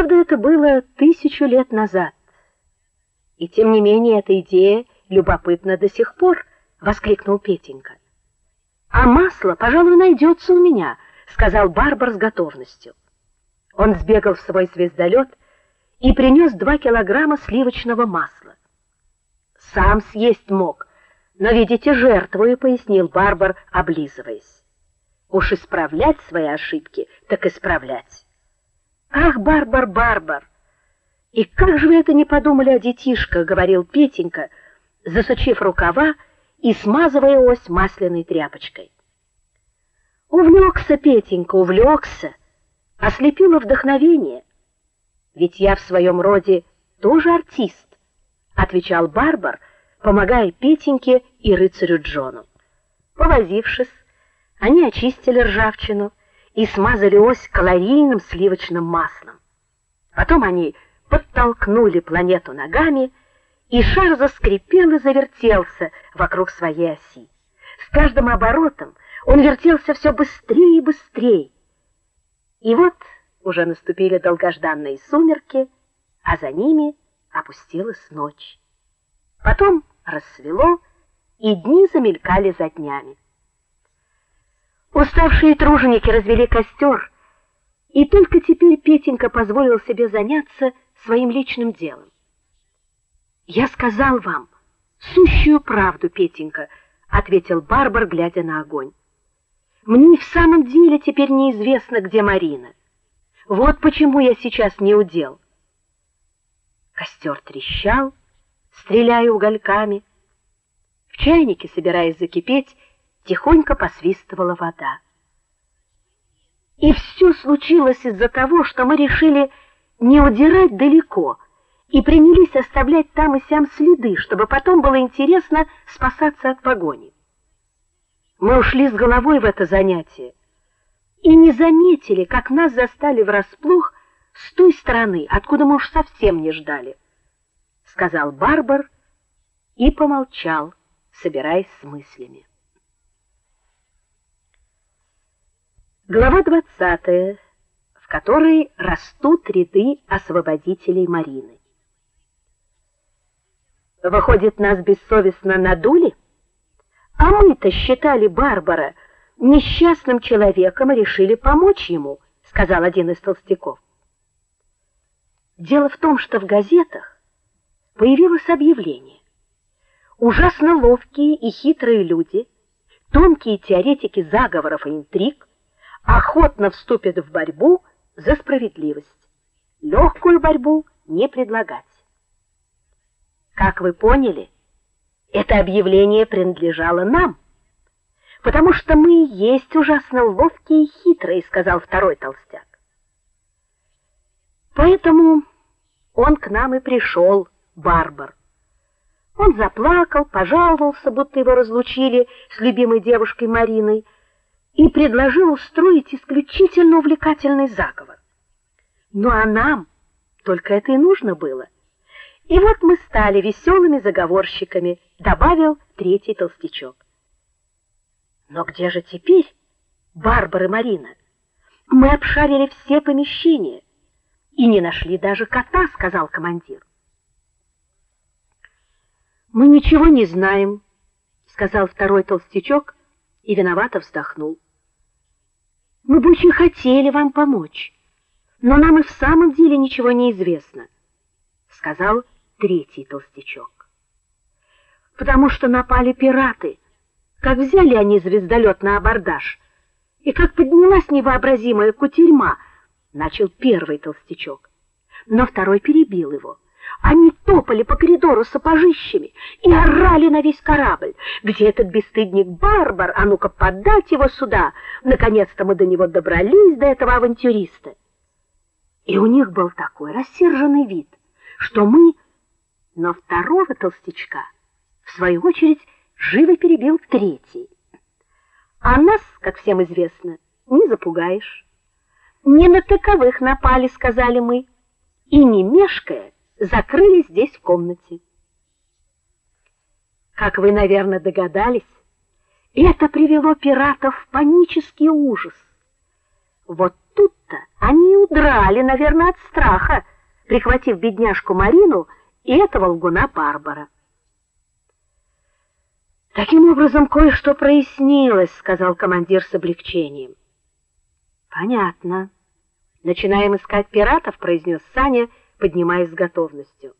Правда, это было тысячу лет назад. И тем не менее эта идея любопытна до сих пор, воскликнул Петенька. А масло, пожалуй, найдется у меня, сказал Барбар с готовностью. Он сбегал в свой звездолет и принес два килограмма сливочного масла. Сам съесть мог, но видите, жертвую, пояснил Барбар, облизываясь. Уж исправлять свои ошибки, так исправлять. Ах, Барбар, Барбар. И как же вы это не подумали о детишках, говорил Петенька, засучив рукава и смазывая ось масляной тряпочкой. Увлекся Петенька, увлекся, ослепило вдохновение. Ведь я в своем роде тоже артист, отвечал Барбар, помогая Петеньке и рыцарю Джону. Повозившись, они очистили ржавчину и смазали ось калорийным сливочным маслом. Потом они подтолкнули планету ногами и шар заскрипел и завертелся вокруг своей оси. С каждым оборотом он вертелся все быстрее и быстрее. И вот уже наступили долгожданные сумерки, а за ними опустилась ночь. Потом рассвело, и дни замелькали за днями. Уставшие труженики развели костер, и только теперь Петенька позволил себе заняться своим личным делом. Я сказал вам сущую правду, Петенька, ответил Барбар, глядя на огонь. Мне в самом деле теперь неизвестно, где Марина. Вот почему я сейчас не удел. Костер трещал, стреляя угольками. В чайнике, собираясь закипеть, тихонько посвистывала вода. И все случилось из-за того, что мы решили не удирать далеко и принялись оставлять там и сям следы, чтобы потом было интересно спасаться от погони. Мы ушли с головой в это занятие и не заметили, как нас застали врасплох с той стороны, откуда мы уж совсем не ждали, сказал Барбар и помолчал, собираясь с мыслями. Глава двадцатая, в которой растут ряды освободителей Марины. Выходит, нас бессовестно надули? А мы-то считали Барбара несчастным человеком и решили помочь ему, сказал один из толстяков. Дело в том, что в газетах появилось объявление. Ужасно ловкие и хитрые люди, тонкие теоретики заговоров и интриг охотно вступят в борьбу за справедливость. Легкую борьбу не предлагать. Как вы поняли, это объявление принадлежало нам, потому что мы и есть ужасно ловкие и хитрые, сказал второй толстяк. Поэтому он к нам и пришел, Барбар. Он заплакал, пожаловался, будто его разлучили с любимой девушкой Мариной, и предложил устроить исключительно увлекательный заговор. Ну а нам только это и нужно было. И вот мы стали веселыми заговорщиками, добавил третий толстячок. Но где же теперь Барбара и Марина? Мы обшарили все помещения и не нашли даже кота, сказал командир. Мы ничего не знаем, сказал второй толстячок и виновато вздохнул. Мы бы очень хотели вам помочь, но нам и в самом деле ничего не известно, сказал третий толстячок. Потому что напали пираты. Как взяли они звездолет на абордаж, и как поднялась невообразимая кутерьма, начал первый толстячок. Но второй перебил его. Они топали по коридору сапожищами и орали на весь корабль: "Где этот бесстыдник Барбар? А ну-ка подать его сюда! Наконец-то мы до него добрались, до этого авантюриста". И у них был такой рассерженный вид, что мы но второго толстячка, в свою очередь, живо перебил третий. А нас, как всем известно, не запугаешь. Не на таковых напали, сказали мы, и не мешкая, закрылись здесь в комнате. Как вы, наверное, догадались, это привело пиратов в панический ужас. Вот тут-то они удрали, наверное, от страха, прихватив бедняжку Марину и этого лгуна Барбара. Таким образом, кое-что прояснилось, сказал командир с облегчением. Понятно. Начинаем искать пиратов, произнес Саня, поднимаясь с готовностью.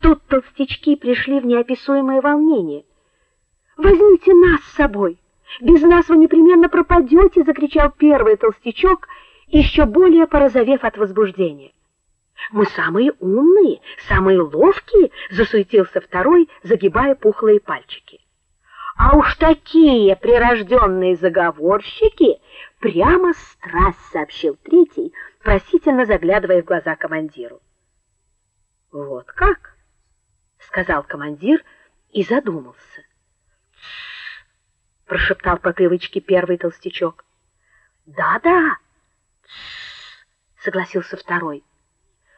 Тут толстячки пришли в неописуемое волнение. Возьмите нас с собой. Без нас вы непременно пропадете!» — закричал первый толстячок, еще более порозовев от возбуждения. Мы самые умные, самые ловкие, засуетился второй, загибая пухлые пальчики. А уж такие прирожденные заговорщики, прямо страсть, сообщил третий, просительно заглядывая в глаза командиру. Вот как, сказал командир и задумался. прошептал по привычке первый толстячок. Да-да. согласился второй.